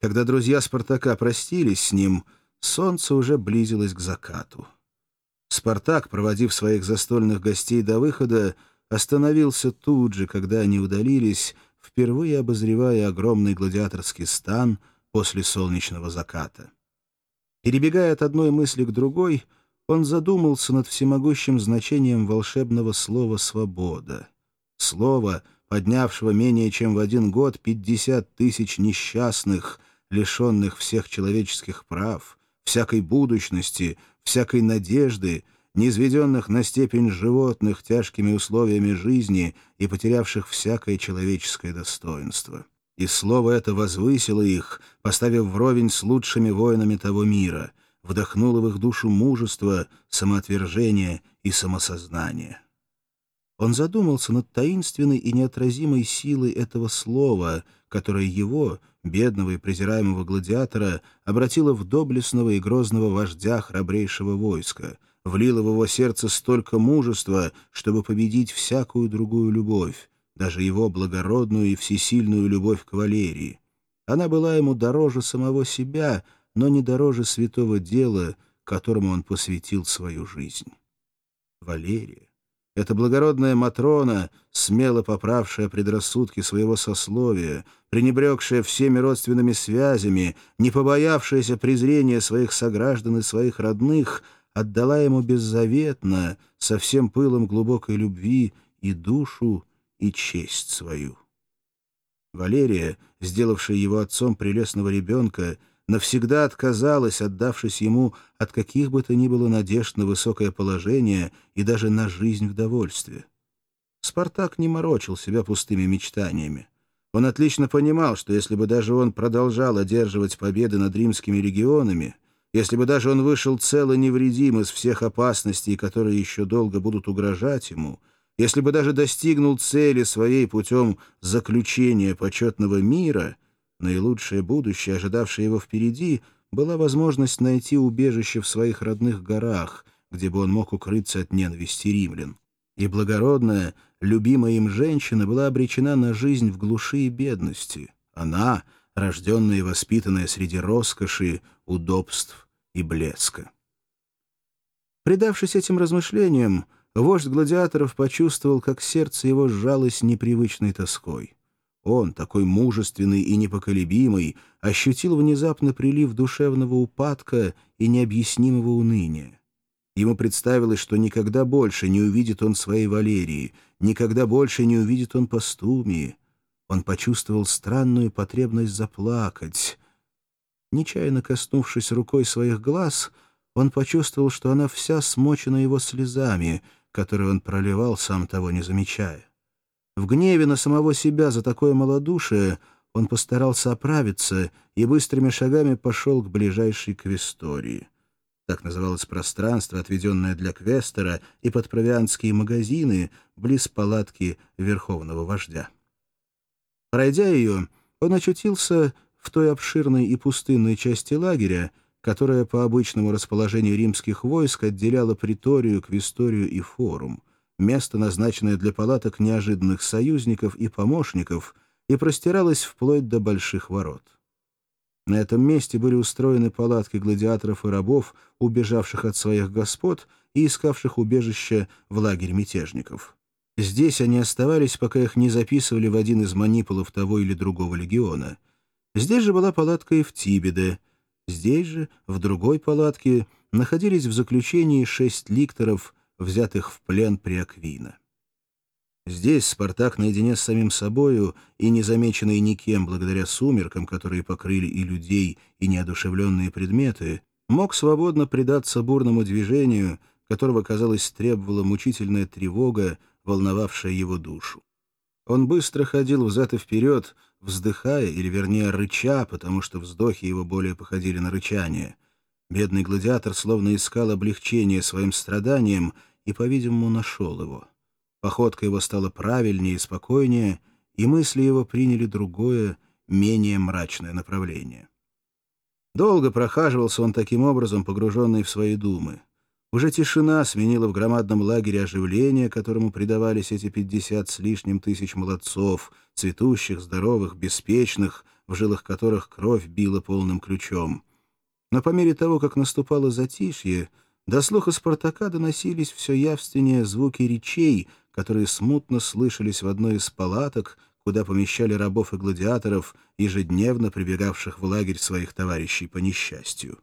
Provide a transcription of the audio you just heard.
Когда друзья Спартака простились с ним, солнце уже близилось к закату. Спартак, проводив своих застольных гостей до выхода, остановился тут же, когда они удалились, впервые обозревая огромный гладиаторский стан после солнечного заката. Перебегая от одной мысли к другой, он задумался над всемогущим значением волшебного слова «свобода». Слова, поднявшего менее чем в один год 50 тысяч несчастных, лишенных всех человеческих прав, всякой будущности, всякой надежды, низведенных на степень животных тяжкими условиями жизни и потерявших всякое человеческое достоинство. И слово это возвысило их, поставив вровень с лучшими воинами того мира, вдохнуло в их душу мужество, самоотвержение и самосознание. Он задумался над таинственной и неотразимой силой этого слова, которое его, бедного и презираемого гладиатора, обратило в доблестного и грозного вождя храбрейшего войска — влила в его сердце столько мужества, чтобы победить всякую другую любовь, даже его благородную и всесильную любовь к Валерии. Она была ему дороже самого себя, но не дороже святого дела, которому он посвятил свою жизнь. Валерия. Эта благородная Матрона, смело поправшая предрассудки своего сословия, пренебрегшая всеми родственными связями, не побоявшаяся презрения своих сограждан и своих родных — отдала ему беззаветно, со всем пылом глубокой любви, и душу, и честь свою. Валерия, сделавшая его отцом прелестного ребенка, навсегда отказалась, отдавшись ему от каких бы то ни было надежд на высокое положение и даже на жизнь в довольстве. Спартак не морочил себя пустыми мечтаниями. Он отлично понимал, что если бы даже он продолжал одерживать победы над римскими регионами — если бы даже он вышел цел и невредим из всех опасностей, которые еще долго будут угрожать ему, если бы даже достигнул цели своей путем заключения почетного мира, наилучшее будущее, ожидавшее его впереди, была возможность найти убежище в своих родных горах, где бы он мог укрыться от ненависти римлян. И благородная, любимая им женщина была обречена на жизнь в глуши и бедности. Она — рожденная и воспитанная среди роскоши, удобств и блеска. Предавшись этим размышлениям, вождь гладиаторов почувствовал, как сердце его сжалось непривычной тоской. Он, такой мужественный и непоколебимый, ощутил внезапно прилив душевного упадка и необъяснимого уныния. Ему представилось, что никогда больше не увидит он своей Валерии, никогда больше не увидит он Постумии, он почувствовал странную потребность заплакать. Нечаянно коснувшись рукой своих глаз, он почувствовал, что она вся смочена его слезами, которые он проливал, сам того не замечая. В гневе на самого себя за такое малодушие он постарался оправиться и быстрыми шагами пошел к ближайшей квестории. Так называлось пространство, отведенное для квестера и подпровианские магазины близ палатки верховного вождя. Пройдя ее, он очутился в той обширной и пустынной части лагеря, которая по обычному расположению римских войск отделяла приторию, квисторию и форум, место, назначенное для палаток неожиданных союзников и помощников, и простиралось вплоть до больших ворот. На этом месте были устроены палатки гладиаторов и рабов, убежавших от своих господ и искавших убежище в лагерь мятежников. Здесь они оставались, пока их не записывали в один из манипулов того или другого легиона. Здесь же была палатка и в Тибиде. Здесь же, в другой палатке, находились в заключении шесть ликторов, взятых в плен при Аквина. Здесь Спартак наедине с самим собою и незамеченный никем благодаря сумеркам, которые покрыли и людей, и неодушевленные предметы, мог свободно предаться бурному движению, которого, казалось, требовала мучительная тревога, волновавшая его душу. Он быстро ходил взад и вперед, вздыхая, или вернее рыча, потому что вздохи его более походили на рычание. Бедный гладиатор словно искал облегчение своим страданиям и, по-видимому, нашел его. Походка его стала правильнее и спокойнее, и мысли его приняли другое, менее мрачное направление. Долго прохаживался он таким образом, погруженный в свои думы. Уже тишина сменила в громадном лагере оживление, которому предавались эти пятьдесят с лишним тысяч молодцов, цветущих, здоровых, беспечных, в жилах которых кровь била полным ключом. Но по мере того, как наступало затишье, до слуха Спартака доносились все явственнее звуки речей, которые смутно слышались в одной из палаток, куда помещали рабов и гладиаторов, ежедневно прибегавших в лагерь своих товарищей по несчастью.